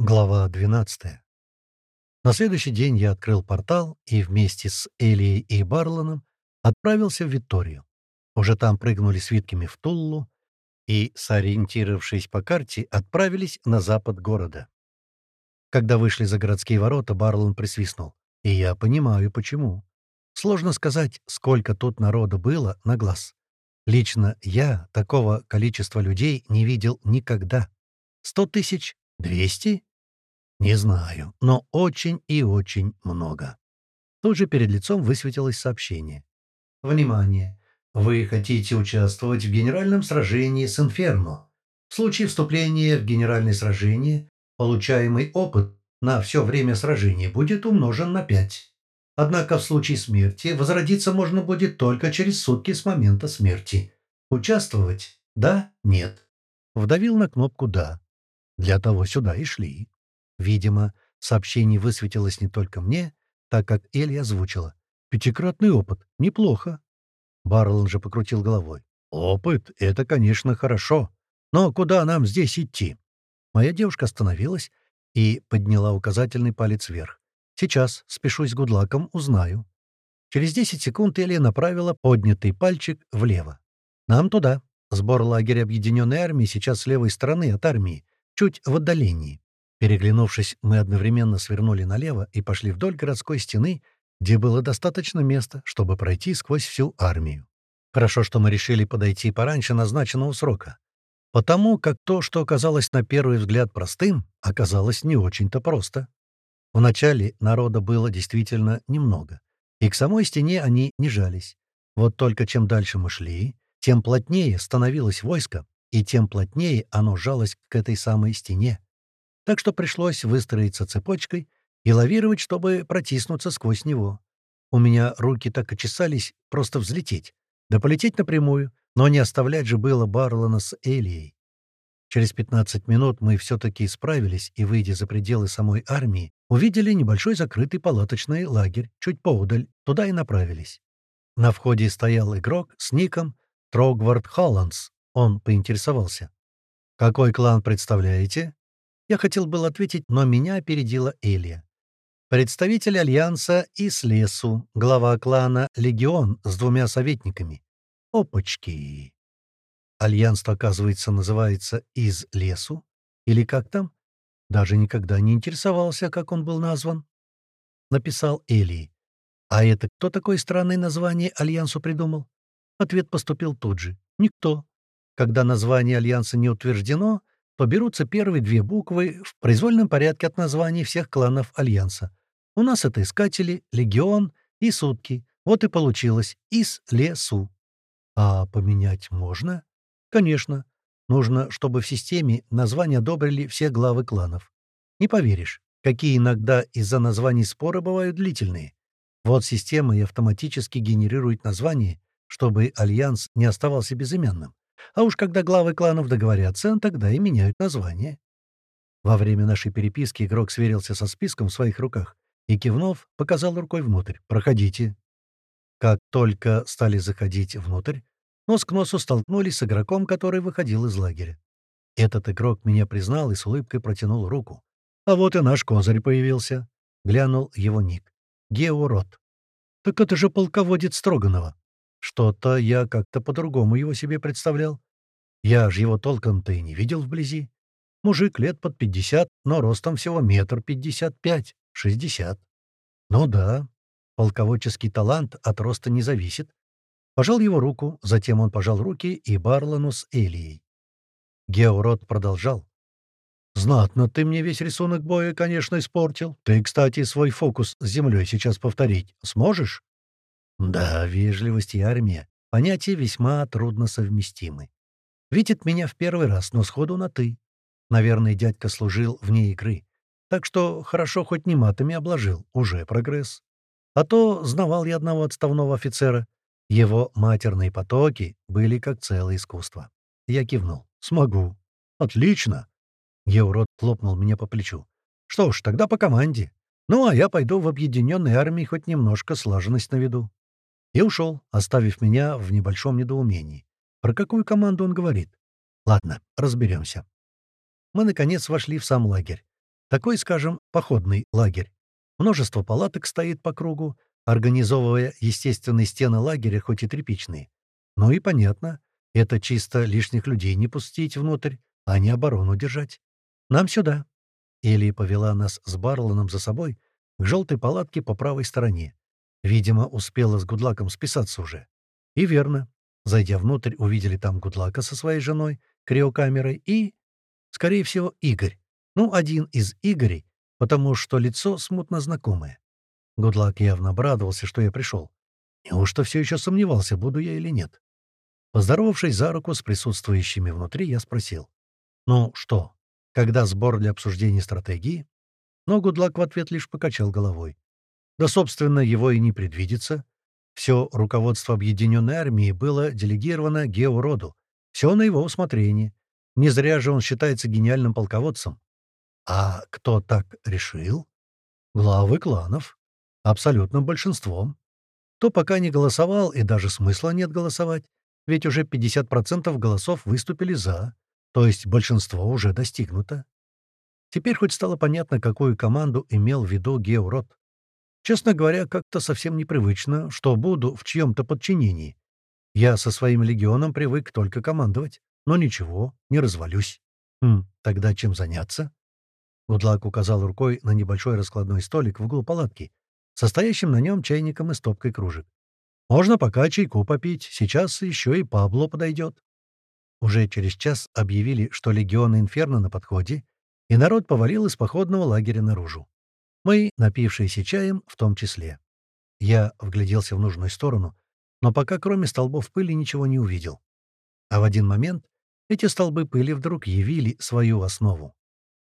Глава 12. На следующий день я открыл портал и вместе с Элией и Барланом отправился в Виторию. Уже там прыгнули свитками в Туллу и, сориентировавшись по карте, отправились на запад города. Когда вышли за городские ворота, Барлан присвистнул. И я понимаю, почему. Сложно сказать, сколько тут народа было на глаз. Лично я такого количества людей не видел никогда. Сто тысяч? Двести? Не знаю, но очень и очень много. Тут же перед лицом высветилось сообщение. Внимание! Вы хотите участвовать в генеральном сражении с Инферно. В случае вступления в генеральное сражение получаемый опыт на все время сражения будет умножен на 5. Однако в случае смерти возродиться можно будет только через сутки с момента смерти. Участвовать? Да? Нет? Вдавил на кнопку «Да». Для того сюда и шли. Видимо, сообщение высветилось не только мне, так как Элли озвучила. «Пятикратный опыт. Неплохо». Барлон же покрутил головой. «Опыт — это, конечно, хорошо. Но куда нам здесь идти?» Моя девушка остановилась и подняла указательный палец вверх. «Сейчас, спешусь с гудлаком, узнаю». Через 10 секунд Элия направила поднятый пальчик влево. «Нам туда. Сбор лагеря Объединенной Армии сейчас с левой стороны от армии, чуть в отдалении. Переглянувшись, мы одновременно свернули налево и пошли вдоль городской стены, где было достаточно места, чтобы пройти сквозь всю армию. Хорошо, что мы решили подойти пораньше назначенного срока. Потому как то, что оказалось на первый взгляд простым, оказалось не очень-то просто. Вначале народа было действительно немного, и к самой стене они не жались. Вот только чем дальше мы шли, тем плотнее становилось войско, и тем плотнее оно жалось к этой самой стене так что пришлось выстроиться цепочкой и лавировать, чтобы протиснуться сквозь него. У меня руки так и чесались просто взлететь, да полететь напрямую, но не оставлять же было Барлона с Элией. Через 15 минут мы все-таки справились и, выйдя за пределы самой армии, увидели небольшой закрытый палаточный лагерь чуть поудаль, туда и направились. На входе стоял игрок с ником Трогвард Холландс. Он поинтересовался. «Какой клан представляете?» Я хотел был ответить, но меня опередила Элия. Представитель Альянса из лесу, глава клана «Легион» с двумя советниками. Опачки! Альянс, оказывается, называется «Из лесу»? Или как там? Даже никогда не интересовался, как он был назван. Написал Элии. А это кто такое странное название Альянсу придумал? Ответ поступил тут же. Никто. Когда название Альянса не утверждено, то берутся первые две буквы в произвольном порядке от названий всех кланов Альянса. У нас это Искатели, Легион и Сутки. Вот и получилось «Из лесу». А поменять можно? Конечно. Нужно, чтобы в системе названия одобрили все главы кланов. Не поверишь, какие иногда из-за названий споры бывают длительные. Вот система и автоматически генерирует название, чтобы Альянс не оставался безымянным. А уж когда главы кланов договорятся, тогда и меняют название. Во время нашей переписки игрок сверился со списком в своих руках и, кивнув, показал рукой внутрь. «Проходите». Как только стали заходить внутрь, нос к носу столкнулись с игроком, который выходил из лагеря. Этот игрок меня признал и с улыбкой протянул руку. «А вот и наш козырь появился», — глянул его ник. «Геород». «Так это же полководец Строганова». Что-то я как-то по-другому его себе представлял. Я же его толком-то и не видел вблизи. Мужик лет под пятьдесят, но ростом всего метр пятьдесят пять, шестьдесят. Ну да, полководческий талант от роста не зависит. Пожал его руку, затем он пожал руки и Барлану с Элией. Геород продолжал. «Знатно ты мне весь рисунок боя, конечно, испортил. Ты, кстати, свой фокус с землей сейчас повторить сможешь?» Да, вежливость и армия — понятия весьма трудно совместимы. Видит меня в первый раз, но сходу на «ты». Наверное, дядька служил вне игры. Так что хорошо хоть не матами обложил, уже прогресс. А то знавал я одного отставного офицера. Его матерные потоки были как целое искусство. Я кивнул. «Смогу». «Отлично!» Еурод хлопнул меня по плечу. «Что ж, тогда по команде. Ну, а я пойду в объединенной армии хоть немножко слаженность наведу». И ушел, оставив меня в небольшом недоумении. Про какую команду он говорит? Ладно, разберемся. Мы, наконец, вошли в сам лагерь. Такой, скажем, походный лагерь. Множество палаток стоит по кругу, организовывая естественные стены лагеря, хоть и тряпичные. Ну и понятно, это чисто лишних людей не пустить внутрь, а не оборону держать. Нам сюда. Элли повела нас с Барланом за собой к желтой палатке по правой стороне. Видимо, успела с Гудлаком списаться уже. И верно. Зайдя внутрь, увидели там Гудлака со своей женой, криокамерой и, скорее всего, Игорь. Ну, один из Игорей, потому что лицо смутно знакомое. Гудлак явно обрадовался, что я пришел. Неужто все еще сомневался, буду я или нет? Поздоровавшись за руку с присутствующими внутри, я спросил. «Ну что, когда сбор для обсуждения стратегии?» Но Гудлак в ответ лишь покачал головой. Да, собственно, его и не предвидится. Все руководство Объединенной Армии было делегировано Геороду. Все на его усмотрение. Не зря же он считается гениальным полководцем. А кто так решил? Главы кланов. Абсолютным большинством. Кто пока не голосовал, и даже смысла нет голосовать, ведь уже 50% голосов выступили «за», то есть большинство уже достигнуто. Теперь хоть стало понятно, какую команду имел в виду Геород. Честно говоря, как-то совсем непривычно, что буду в чьем-то подчинении. Я со своим легионом привык только командовать, но ничего, не развалюсь. Хм, тогда чем заняться? Гудлак указал рукой на небольшой раскладной столик в углу палатки, состоящим на нем чайником и стопкой кружек. «Можно пока чайку попить, сейчас еще и Пабло подойдет». Уже через час объявили, что легионы Инферно на подходе, и народ повалил из походного лагеря наружу. Мы, напившиеся чаем, в том числе. Я вгляделся в нужную сторону, но пока кроме столбов пыли ничего не увидел. А в один момент эти столбы пыли вдруг явили свою основу.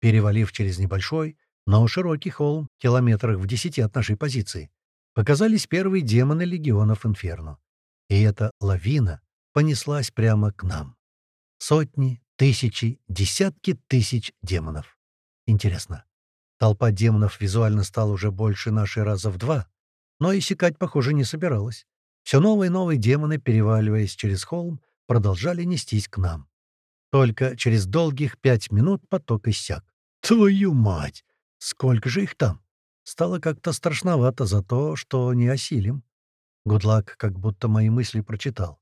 Перевалив через небольшой, но широкий холм, километрах в десяти от нашей позиции, показались первые демоны легионов Инферно. И эта лавина понеслась прямо к нам. Сотни, тысячи, десятки тысяч демонов. Интересно, толпа демонов визуально стала уже больше нашей раза в два, но и секать, похоже, не собиралась. Все новые и новые демоны, переваливаясь через холм, продолжали нестись к нам. Только через долгих пять минут поток иссяк. Твою мать! Сколько же их там? Стало как-то страшновато за то, что не осилим. Гудлак как будто мои мысли прочитал.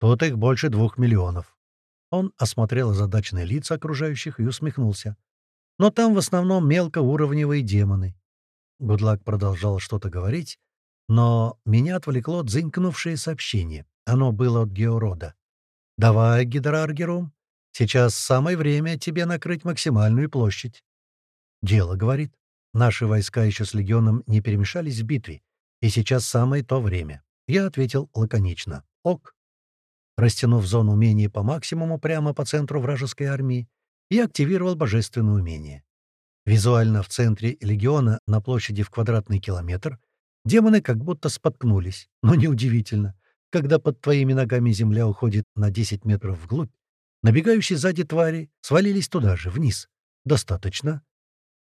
Тут их больше двух миллионов. Он осмотрел озадаченные лица окружающих и усмехнулся. «Но там в основном мелкоуровневые демоны». Гудлак продолжал что-то говорить, но меня отвлекло дзынькнувшее сообщение. Оно было от Георода. «Давай, Гидраргерум, сейчас самое время тебе накрыть максимальную площадь». «Дело, — говорит. Наши войска еще с легионом не перемешались в битве, и сейчас самое то время». Я ответил лаконично. «Ок» растянув зону умения по максимуму прямо по центру вражеской армии, и активировал божественное умение. Визуально в центре легиона на площади в квадратный километр демоны как будто споткнулись, но неудивительно. Когда под твоими ногами земля уходит на 10 метров вглубь, набегающие сзади твари свалились туда же, вниз. Достаточно.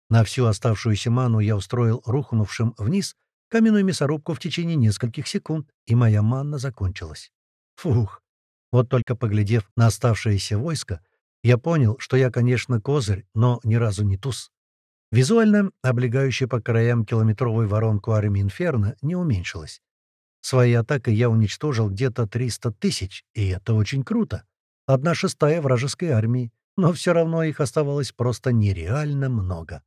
На всю оставшуюся ману я устроил рухнувшим вниз каменную мясорубку в течение нескольких секунд, и моя манна закончилась. Фух, вот только поглядев на оставшееся войско, я понял, что я, конечно, козырь, но ни разу не туз. Визуально облегающая по краям километровую воронку армии Инферно не уменьшилась. Своей атакой я уничтожил где-то 300 тысяч, и это очень круто. Одна шестая вражеской армии, но все равно их оставалось просто нереально много.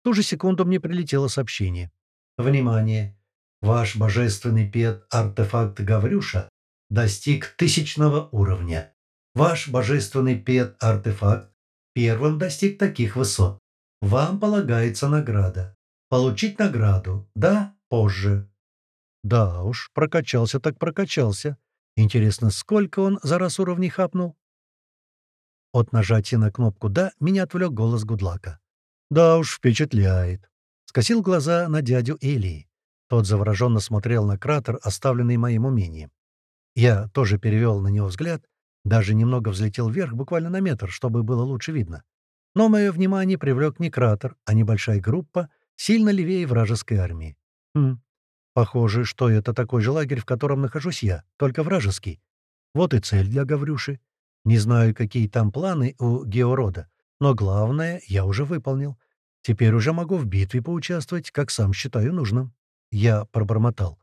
В ту же секунду мне прилетело сообщение. «Внимание! Ваш божественный пет-артефакт Гаврюша достиг тысячного уровня. Ваш божественный пет-артефакт первым достиг таких высот. Вам полагается награда. Получить награду, да, позже. Да уж, прокачался так прокачался. Интересно, сколько он за раз уровней хапнул? От нажатия на кнопку «Да» меня отвлек голос Гудлака. «Да уж, впечатляет». Скосил глаза на дядю Элии. Тот завороженно смотрел на кратер, оставленный моим умением. Я тоже перевел на него взгляд, даже немного взлетел вверх, буквально на метр, чтобы было лучше видно. Но мое внимание привлек не кратер, а небольшая группа, сильно левее вражеской армии. Хм, похоже, что это такой же лагерь, в котором нахожусь я, только вражеский. Вот и цель для Гаврюши. Не знаю, какие там планы у Георода, но главное я уже выполнил. Теперь уже могу в битве поучаствовать, как сам считаю нужным. Я пробормотал.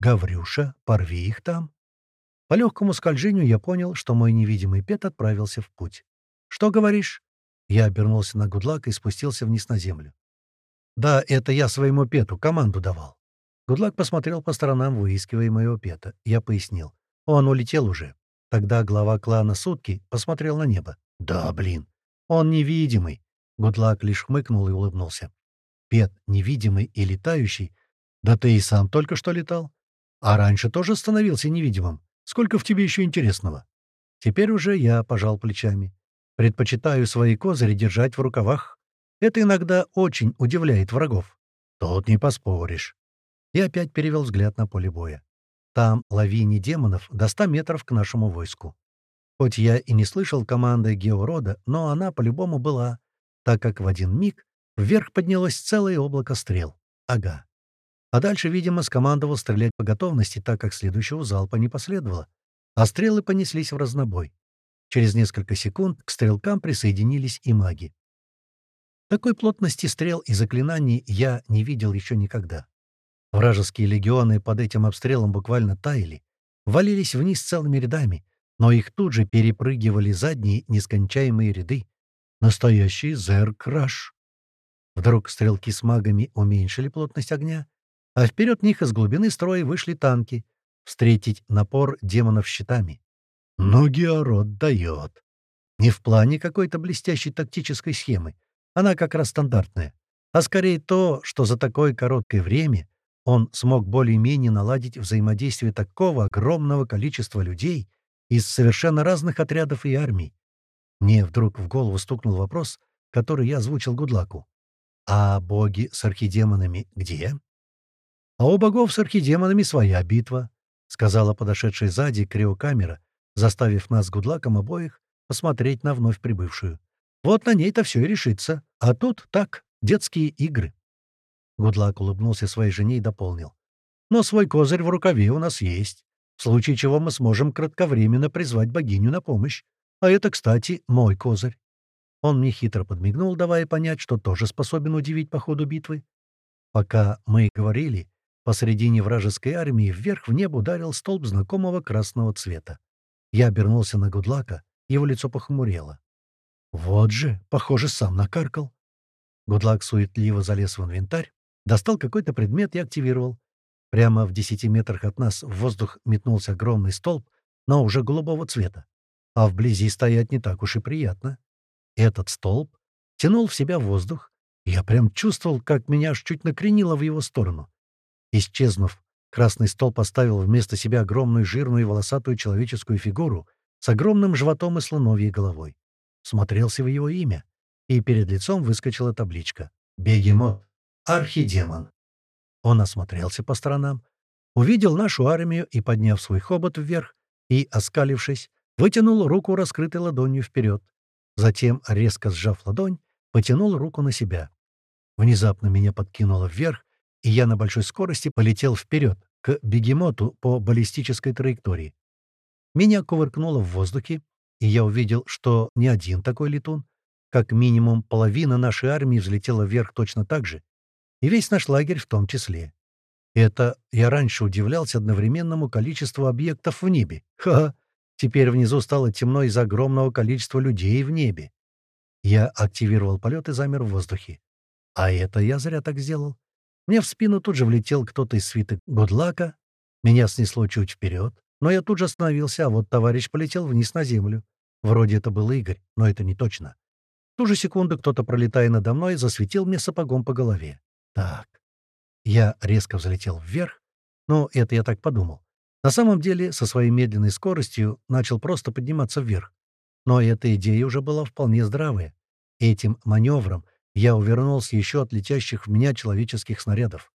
«Гаврюша, порви их там». По легкому скольжению я понял, что мой невидимый пет отправился в путь. «Что говоришь?» Я обернулся на гудлак и спустился вниз на землю. «Да, это я своему пету команду давал». Гудлак посмотрел по сторонам, выискивая моего пета. Я пояснил. «Он улетел уже». Тогда глава клана Сутки посмотрел на небо. «Да, блин, он невидимый». Гудлак лишь хмыкнул и улыбнулся. «Пет невидимый и летающий? Да ты и сам только что летал. А раньше тоже становился невидимым. Сколько в тебе еще интересного?» Теперь уже я пожал плечами. Предпочитаю свои козыри держать в рукавах. Это иногда очень удивляет врагов. Тут не поспоришь. Я опять перевел взгляд на поле боя. Там лавини демонов до ста метров к нашему войску. Хоть я и не слышал команды Георода, но она по-любому была, так как в один миг вверх поднялось целое облако стрел. Ага. А дальше, видимо, скомандовал стрелять по готовности, так как следующего залпа не последовало. А стрелы понеслись в разнобой. Через несколько секунд к стрелкам присоединились и маги. Такой плотности стрел и заклинаний я не видел еще никогда. Вражеские легионы под этим обстрелом буквально таяли, валились вниз целыми рядами, но их тут же перепрыгивали задние нескончаемые ряды. Настоящий зер-краш. Вдруг стрелки с магами уменьшили плотность огня, а вперед них из глубины строя вышли танки, встретить напор демонов щитами. Но Геород дает. Не в плане какой-то блестящей тактической схемы, она как раз стандартная, а скорее то, что за такое короткое время он смог более-менее наладить взаимодействие такого огромного количества людей из совершенно разных отрядов и армий. Мне вдруг в голову стукнул вопрос, который я озвучил Гудлаку. «А боги с архидемонами где?» «А у богов с архидемонами своя битва», — сказала подошедшая сзади криокамера, заставив нас с Гудлаком обоих посмотреть на вновь прибывшую. «Вот на ней-то все и решится. А тут так, детские игры». Гудлак улыбнулся своей жене и дополнил. «Но свой козырь в рукаве у нас есть, в случае чего мы сможем кратковременно призвать богиню на помощь. А это, кстати, мой козырь». Он мне хитро подмигнул, давая понять, что тоже способен удивить по ходу битвы. Пока мы говорили, Посредине вражеской армии вверх в небо ударил столб знакомого красного цвета. Я обернулся на Гудлака, его лицо похмурело. «Вот же, похоже, сам накаркал». Гудлак суетливо залез в инвентарь, достал какой-то предмет и активировал. Прямо в десяти метрах от нас в воздух метнулся огромный столб, но уже голубого цвета. А вблизи стоять не так уж и приятно. Этот столб тянул в себя воздух. Я прям чувствовал, как меня аж чуть накренило в его сторону. Исчезнув, красный стол поставил вместо себя огромную жирную и волосатую человеческую фигуру с огромным животом и слоновьей головой. Смотрелся в его имя, и перед лицом выскочила табличка «Бегемот. Архидемон». Он осмотрелся по сторонам, увидел нашу армию и, подняв свой хобот вверх и, оскалившись, вытянул руку раскрытой ладонью вперед. Затем, резко сжав ладонь, потянул руку на себя. Внезапно меня подкинуло вверх, и я на большой скорости полетел вперед, к бегемоту по баллистической траектории. Меня кувыркнуло в воздухе, и я увидел, что не один такой летун. Как минимум половина нашей армии взлетела вверх точно так же, и весь наш лагерь в том числе. Это я раньше удивлялся одновременному количеству объектов в небе. Ха-ха! Теперь внизу стало темно из-за огромного количества людей в небе. Я активировал полет и замер в воздухе. А это я зря так сделал. Мне в спину тут же влетел кто-то из свиты Гудлака. Меня снесло чуть вперед, но я тут же остановился, а вот товарищ полетел вниз на землю. Вроде это был Игорь, но это не точно. В ту же секунду кто-то, пролетая надо мной, засветил мне сапогом по голове. Так. Я резко взлетел вверх. Ну, это я так подумал. На самом деле, со своей медленной скоростью начал просто подниматься вверх. Но эта идея уже была вполне здравая. Этим маневром я увернулся еще от летящих в меня человеческих снарядов.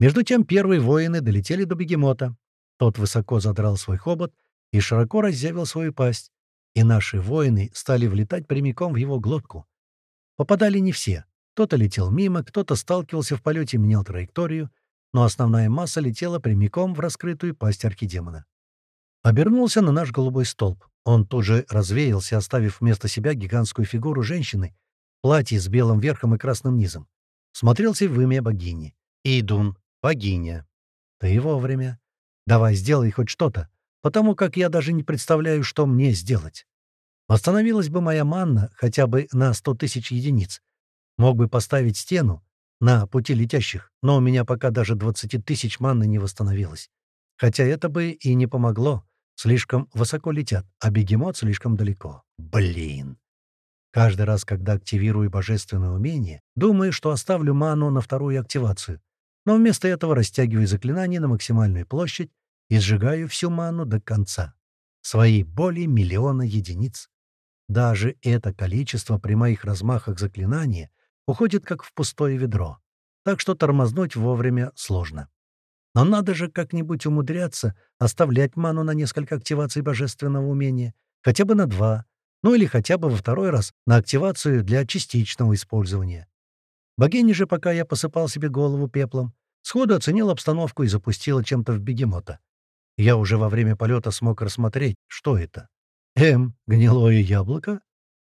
Между тем первые воины долетели до бегемота. Тот высоко задрал свой хобот и широко разъявил свою пасть, и наши воины стали влетать прямиком в его глотку. Попадали не все. Кто-то летел мимо, кто-то сталкивался в полете и менял траекторию, но основная масса летела прямиком в раскрытую пасть архидемона. Обернулся на наш голубой столб. Он тут же развеялся, оставив вместо себя гигантскую фигуру женщины — платье с белым верхом и красным низом. Смотрелся в имя богини. Идун, богиня. Ты вовремя. Давай, сделай хоть что-то, потому как я даже не представляю, что мне сделать. Восстановилась бы моя манна хотя бы на сто тысяч единиц. Мог бы поставить стену на пути летящих, но у меня пока даже двадцати тысяч манны не восстановилось. Хотя это бы и не помогло. Слишком высоко летят, а бегемот слишком далеко. Блин. Каждый раз, когда активирую божественное умение, думаю, что оставлю ману на вторую активацию. Но вместо этого растягиваю заклинание на максимальную площадь и сжигаю всю ману до конца. Свои более миллиона единиц. Даже это количество при моих размахах заклинания уходит как в пустое ведро, так что тормознуть вовремя сложно. Но надо же как-нибудь умудряться оставлять ману на несколько активаций божественного умения, хотя бы на два, ну или хотя бы во второй раз на активацию для частичного использования. Богиня же, пока я посыпал себе голову пеплом, сходу оценила обстановку и запустила чем-то в бегемота. Я уже во время полета смог рассмотреть, что это. Эм, гнилое яблоко?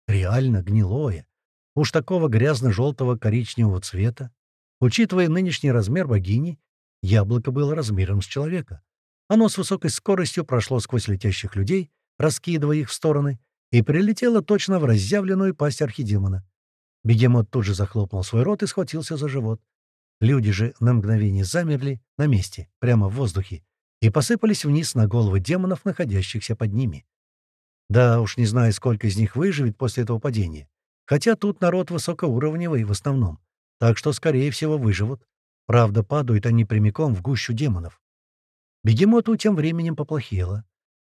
Реально гнилое. Уж такого грязно-желтого коричневого цвета. Учитывая нынешний размер богини, яблоко было размером с человека. Оно с высокой скоростью прошло сквозь летящих людей, раскидывая их в стороны, и прилетело точно в разъявленную пасть архидемона. Бегемот тут же захлопнул свой рот и схватился за живот. Люди же на мгновение замерли на месте, прямо в воздухе, и посыпались вниз на головы демонов, находящихся под ними. Да уж не знаю, сколько из них выживет после этого падения. Хотя тут народ высокоуровневый в основном, так что, скорее всего, выживут. Правда, падают они прямиком в гущу демонов. Бегемоту тем временем поплохело.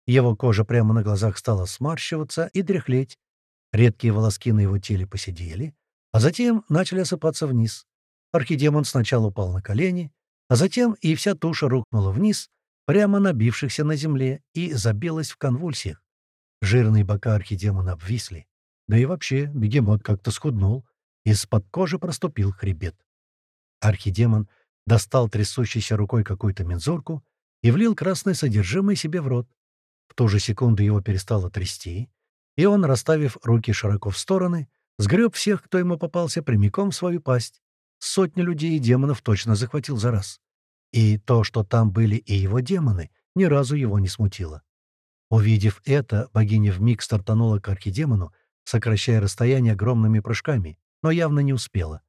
Его кожа прямо на глазах стала сморщиваться и дряхлеть. Редкие волоски на его теле посидели, а затем начали осыпаться вниз. Архидемон сначала упал на колени, а затем и вся туша рухнула вниз, прямо набившихся на земле, и забилась в конвульсиях. Жирные бока архидемона обвисли. Да и вообще, бегемот как-то схуднул. Из-под кожи проступил хребет. Архидемон достал трясущейся рукой какую-то мензурку и влил красное содержимое себе в рот. Ту же секунду его перестало трясти, и он, расставив руки широко в стороны, сгреб всех, кто ему попался, прямиком в свою пасть. Сотни людей и демонов точно захватил за раз. И то, что там были и его демоны, ни разу его не смутило. Увидев это, богиня вмиг стартанула к архидемону, сокращая расстояние огромными прыжками, но явно не успела.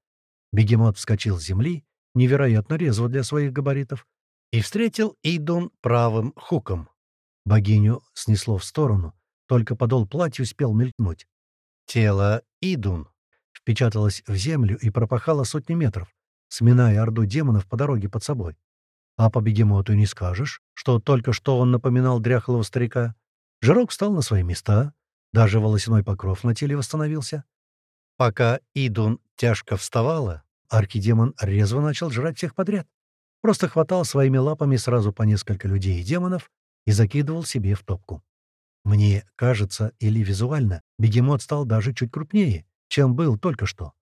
Бегемот вскочил с земли, невероятно резво для своих габаритов, и встретил Идун правым хуком. Богиню снесло в сторону, только подол платья успел мелькнуть. Тело Идун впечаталось в землю и пропахало сотни метров, сминая орду демонов по дороге под собой. А по бегемоту не скажешь, что только что он напоминал дряхлого старика. Жирок встал на свои места, даже волосяной покров на теле восстановился. Пока Идун тяжко вставала, аркидемон резво начал жрать всех подряд. Просто хватал своими лапами сразу по несколько людей и демонов и закидывал себе в топку. Мне кажется, или визуально, бегемот стал даже чуть крупнее, чем был только что.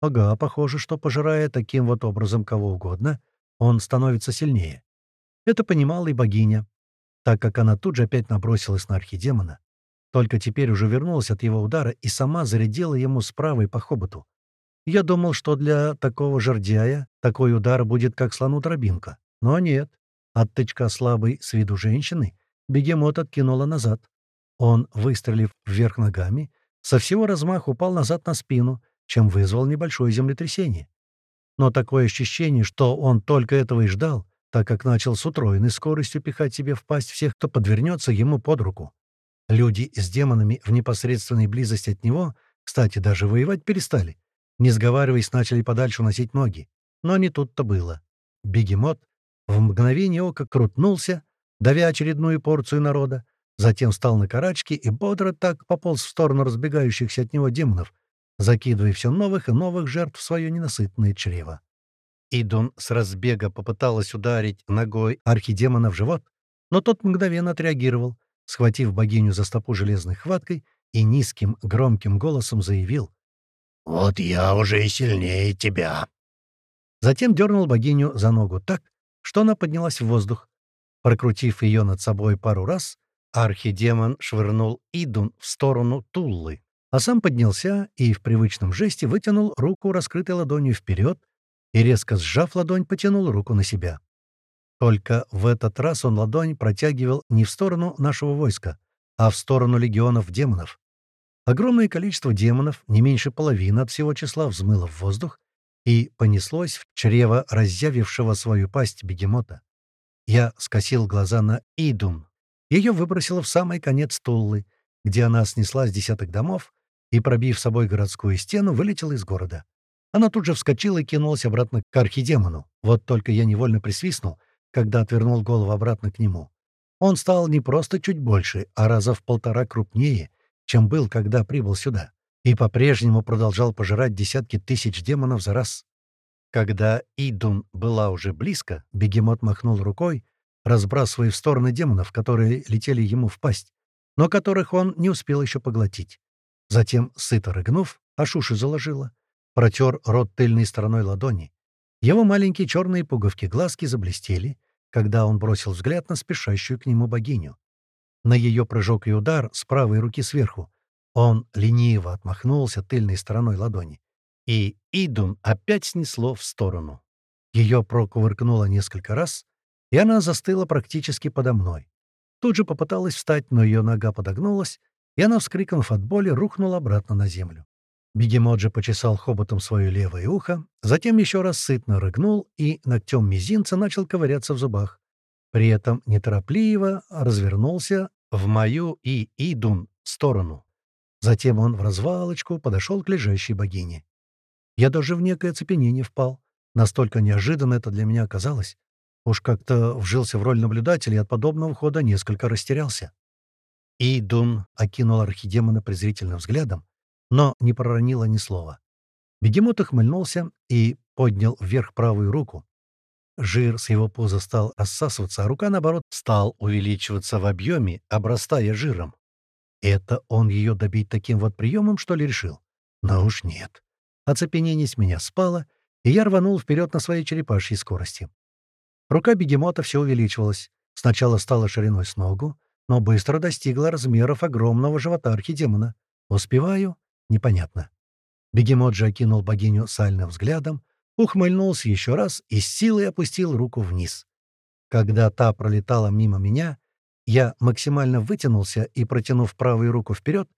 Ага, похоже, что, пожирая таким вот образом кого угодно, он становится сильнее. Это понимала и богиня, так как она тут же опять набросилась на архидемона. Только теперь уже вернулась от его удара и сама зарядила ему с правой по хоботу. Я думал, что для такого жердяя такой удар будет как слону дробинка. Но нет. От тычка слабой с виду женщины бегемот откинула назад. Он, выстрелив вверх ногами, со всего размаха упал назад на спину, чем вызвал небольшое землетрясение но такое ощущение, что он только этого и ждал, так как начал с утроенной скоростью пихать себе в пасть всех, кто подвернется ему под руку. Люди с демонами в непосредственной близости от него, кстати, даже воевать перестали. Не сговариваясь, начали подальше носить ноги. Но не тут-то было. Бегемот в мгновение ока крутнулся, давя очередную порцию народа, затем встал на карачки и бодро так пополз в сторону разбегающихся от него демонов, закидывая все новых и новых жертв в свое ненасытное чрево. Идун с разбега попыталась ударить ногой архидемона в живот, но тот мгновенно отреагировал, схватив богиню за стопу железной хваткой и низким громким голосом заявил «Вот я уже и сильнее тебя». Затем дернул богиню за ногу так, что она поднялась в воздух. Прокрутив ее над собой пару раз, архидемон швырнул Идун в сторону Туллы. а сам поднялся и в привычном жесте вытянул руку, раскрытой ладонью вперед, и, резко сжав ладонь, потянул руку на себя. Только в этот раз он ладонь протягивал не в сторону нашего войска, а в сторону легионов демонов. Огромное количество демонов, не меньше половины от всего числа, взмыло в воздух и понеслось в чрево разъявившего свою пасть бегемота. Я скосил глаза на Идун. Ее выбросило в самый конец Туллы, где она снесла с десяток домов и, пробив собой городскую стену, вылетела из города. Она тут же вскочила и кинулась обратно к архидемону. Вот только я невольно присвистнул, когда отвернул голову обратно к нему. Он стал не просто чуть больше, а раза в полтора крупнее, чем был, когда прибыл сюда, и по-прежнему продолжал пожирать десятки тысяч демонов за раз. Когда Идун была уже близко, бегемот махнул рукой, разбрасывая в стороны демонов, которые летели ему в пасть, но которых он не успел еще поглотить. Затем, сыто рыгнув, аж уши заложило, протер рот тыльной стороной ладони. Его маленькие черные пуговки-глазки заблестели, когда он бросил взгляд на спешащую к нему богиню. На ее прыжок и удар с правой руки сверху он лениво отмахнулся тыльной стороной ладони. И Идун опять снесло в сторону. Ее прокувыркнуло несколько раз, и она застыла практически подо мной. Тут же попыталась встать, но ее нога подогнулась, и она, вскрикнув от боли, рухнула обратно на землю. Бегемот же почесал хоботом свое левое ухо, затем еще раз сытно рыгнул и ногтем мизинца начал ковыряться в зубах. При этом неторопливо развернулся в мою и Идун сторону. Затем он в развалочку подошел к лежащей богине. Я даже в некое оцепенение впал. Настолько неожиданно это для меня оказалось. Уж как-то вжился в роль наблюдателя и от подобного хода несколько растерялся. Идун окинул архидемона презрительным взглядом, но не проронила ни слова. Бегемот охмыльнулся и поднял вверх правую руку. Жир с его пуза стал рассасываться, а рука, наоборот, стал увеличиваться в объеме, обрастая жиром. Это он ее добить таким вот приемом, что ли, решил? Но уж нет. Оцепенение с меня спало, и я рванул вперед на своей черепашьей скорости. Рука бегемота все увеличивалась. Сначала стала шириной с ногу, но быстро достигла размеров огромного живота архидемона. Успеваю? Непонятно. Бегемот же окинул богиню сальным взглядом, ухмыльнулся еще раз и с силой опустил руку вниз. Когда та пролетала мимо меня, я максимально вытянулся и, протянув правую руку вперед,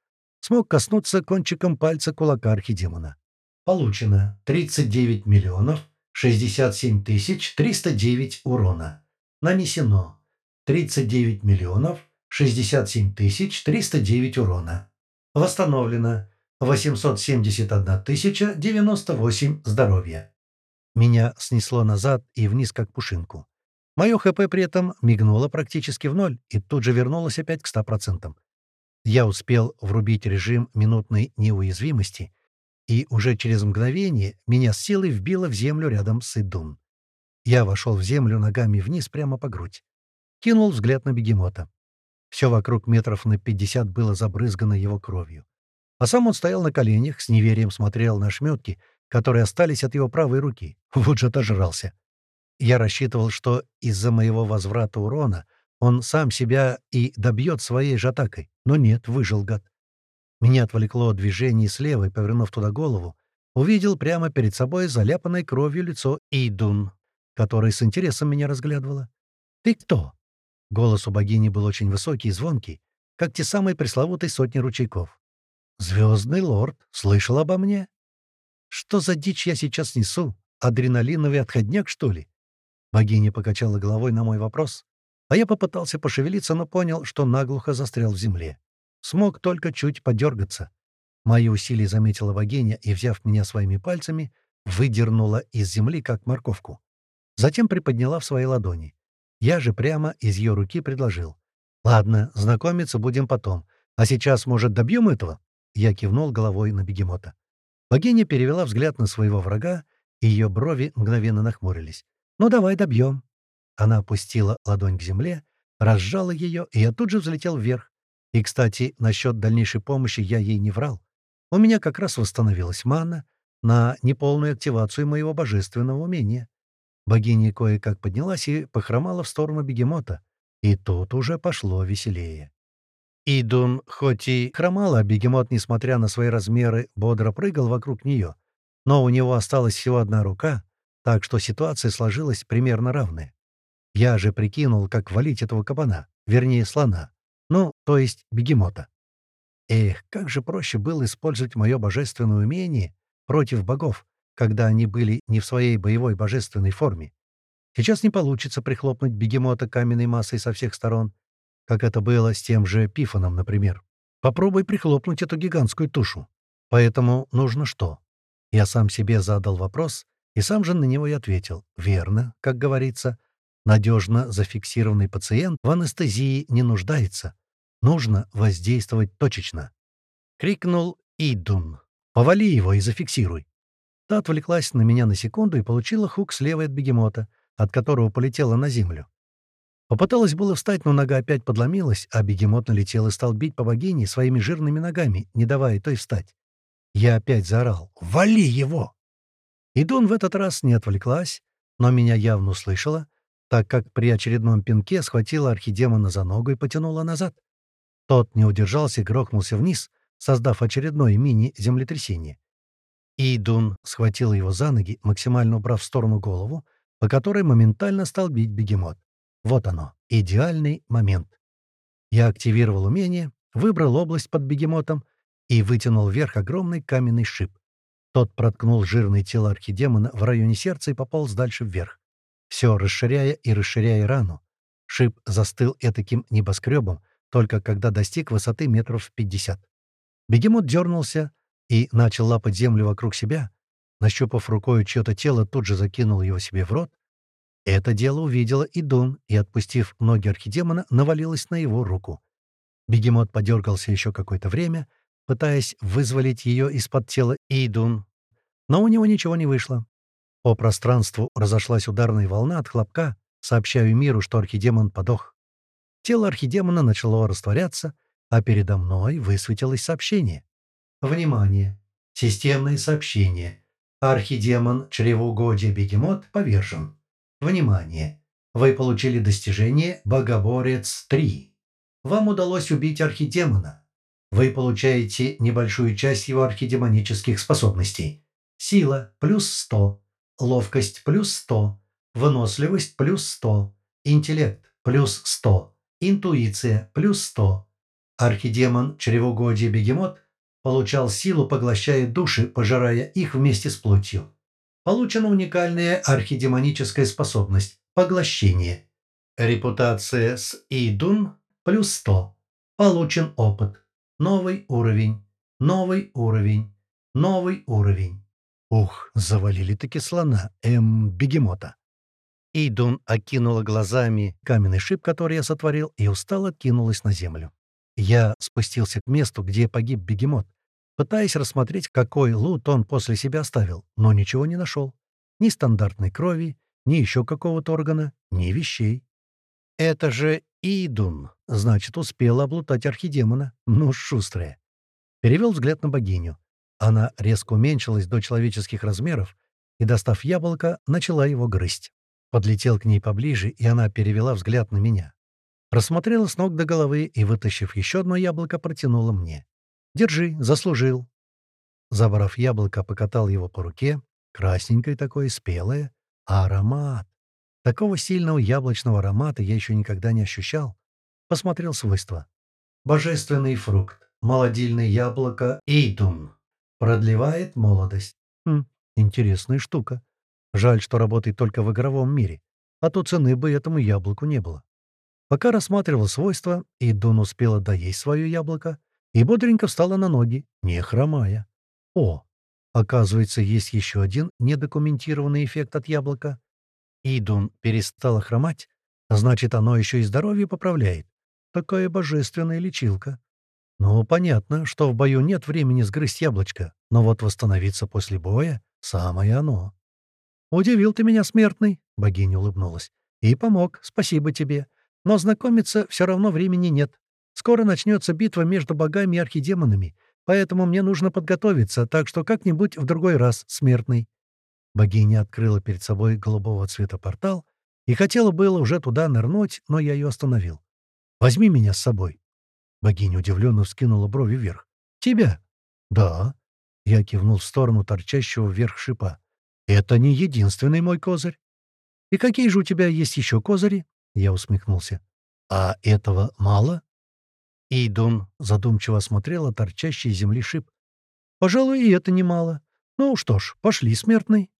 смог коснуться кончиком пальца кулака архидемона. Получено 39 миллионов 67 тысяч 309 урона. Нанесено 39 миллионов 67 тысяч 309 урона. Восстановлено 871 тысяча 98 здоровья. Меня снесло назад и вниз, как пушинку. Мое ХП при этом мигнуло практически в ноль и тут же вернулось опять к 100%. Я успел врубить режим минутной неуязвимости, и уже через мгновение меня с силой вбило в землю рядом с Идун. Я вошел в землю ногами вниз прямо по грудь. Кинул взгляд на бегемота. Все вокруг метров на пятьдесят было забрызгано его кровью. А сам он стоял на коленях, с неверием смотрел на шметки, которые остались от его правой руки. Вот же отожрался. Я рассчитывал, что из-за моего возврата урона он сам себя и добьет своей же атакой. Но нет, выжил гад. Меня отвлекло движение слева, и, повернув туда голову, увидел прямо перед собой заляпанное кровью лицо Идун, которая с интересом меня разглядывала. «Ты кто?» Голос у богини был очень высокий и звонкий, как те самые пресловутые сотни ручейков. «Звездный лорд слышал обо мне?» «Что за дичь я сейчас несу? Адреналиновый отходняк, что ли?» Богиня покачала головой на мой вопрос, а я попытался пошевелиться, но понял, что наглухо застрял в земле. Смог только чуть подергаться. Мои усилия заметила богиня и, взяв меня своими пальцами, выдернула из земли, как морковку. Затем приподняла в своей ладони. Я же прямо из ее руки предложил. «Ладно, знакомиться будем потом. А сейчас, может, добьем этого?» Я кивнул головой на бегемота. Богиня перевела взгляд на своего врага, и ее брови мгновенно нахмурились. «Ну, давай добьем». Она опустила ладонь к земле, разжала ее, и я тут же взлетел вверх. И, кстати, насчет дальнейшей помощи я ей не врал. У меня как раз восстановилась мана на неполную активацию моего божественного умения. Богиня кое-как поднялась и похромала в сторону бегемота. И тут уже пошло веселее. Идун хоть и хромала, а бегемот, несмотря на свои размеры, бодро прыгал вокруг нее, но у него осталась всего одна рука, так что ситуация сложилась примерно равная. Я же прикинул, как валить этого кабана, вернее, слона. Ну, то есть бегемота. Эх, как же проще было использовать мое божественное умение против богов, когда они были не в своей боевой божественной форме. Сейчас не получится прихлопнуть бегемота каменной массой со всех сторон, как это было с тем же Пифоном, например. Попробуй прихлопнуть эту гигантскую тушу. Поэтому нужно что? Я сам себе задал вопрос, и сам же на него и ответил. Верно, как говорится, надежно зафиксированный пациент в анестезии не нуждается. Нужно воздействовать точечно. Крикнул Идун. «Повали его и зафиксируй». Та отвлеклась на меня на секунду и получила хук слева от бегемота, от которого полетела на землю. Попыталась было встать, но нога опять подломилась, а бегемот налетел и стал бить по богине своими жирными ногами, не давая той встать. Я опять заорал «Вали его!». Идун в этот раз не отвлеклась, но меня явно услышала, так как при очередном пинке схватила архидемона за ногу и потянула назад. Тот не удержался и грохнулся вниз, создав очередное мини-землетрясение. Идун схватил его за ноги, максимально убрав в сторону голову, по которой моментально стал бить бегемот. Вот оно, идеальный момент. Я активировал умение, выбрал область под бегемотом и вытянул вверх огромный каменный шип. Тот проткнул жирное тело архидемона в районе сердца и пополз дальше вверх. Все расширяя и расширяя рану. Шип застыл этаким небоскребом, только когда достиг высоты метров пятьдесят. Бегемот дернулся и начал лапать землю вокруг себя. Нащупав рукой чье-то тело, тут же закинул его себе в рот это дело увидела и Дун, и, отпустив ноги архидемона, навалилась на его руку. Бегемот подергался еще какое-то время, пытаясь вызволить ее из-под тела Идун, но у него ничего не вышло. По пространству разошлась ударная волна от хлопка, сообщая миру, что архидемон подох. Тело архидемона начало растворяться, а передо мной высветилось сообщение. «Внимание! Системное сообщение. Архидемон чревоугодия бегемот повержен. Внимание! Вы получили достижение «Богоборец-3». Вам удалось убить архидемона. Вы получаете небольшую часть его архидемонических способностей. Сила – плюс 100, ловкость – плюс 100, выносливость – плюс 100, интеллект – плюс 100, интуиция – плюс 100. Архидемон чревоугодие бегемот получал силу, поглощая души, пожирая их вместе с плотью. Получена уникальная архидемоническая способность – поглощение. Репутация с Идун – плюс 100. Получен опыт. Новый уровень. Новый уровень. Новый уровень. Ух, завалили-таки слона, эм, бегемота. Идун окинула глазами каменный шип, который я сотворил, и устало откинулась на землю. Я спустился к месту, где погиб бегемот, пытаясь рассмотреть, какой лут он после себя оставил, но ничего не нашел. Ни стандартной крови, ни еще какого-то органа, ни вещей. Это же Идун, значит, успела облутать архидемона. Ну, шустрая. Перевел взгляд на богиню. Она резко уменьшилась до человеческих размеров и, достав яблоко, начала его грызть. Подлетел к ней поближе, и она перевела взгляд на меня. Просмотрела с ног до головы и, вытащив еще одно яблоко, протянула мне. Держи, заслужил». Забрав яблоко, покатал его по руке. Красненькое такое, спелое. А аромат. Такого сильного яблочного аромата я еще никогда не ощущал. Посмотрел свойства. Божественный фрукт. Молодильное яблоко Эйтун. Продлевает молодость. Хм, интересная штука. Жаль, что работает только в игровом мире. А то цены бы этому яблоку не было. Пока рассматривал свойства, Идун успела доесть свое яблоко, и бодренько встала на ноги, не хромая. О, оказывается, есть еще один недокументированный эффект от яблока. Идун перестала хромать, значит, оно еще и здоровье поправляет. Такая божественная лечилка. Ну, понятно, что в бою нет времени сгрызть яблочко, но вот восстановиться после боя — самое оно. «Удивил ты меня, смертный», — богиня улыбнулась. «И помог, спасибо тебе. Но знакомиться все равно времени нет. Скоро начнется битва между богами и архидемонами, поэтому мне нужно подготовиться, так что как-нибудь в другой раз, смертный». Богиня открыла перед собой голубого цвета портал и хотела было уже туда нырнуть, но я ее остановил. «Возьми меня с собой». Богиня удивленно вскинула брови вверх. «Тебя?» «Да». Я кивнул в сторону торчащего вверх шипа. «Это не единственный мой козырь». «И какие же у тебя есть еще козыри?» Я усмехнулся. «А этого мало?» Идун задумчиво осмотрела торчащий земли шип. «Пожалуй, и это немало. Ну что ж, пошли, смертный».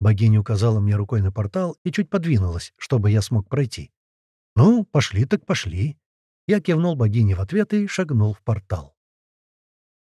Богиня указала мне рукой на портал и чуть подвинулась, чтобы я смог пройти. «Ну, пошли так пошли». Я кивнул богине в ответ и шагнул в портал.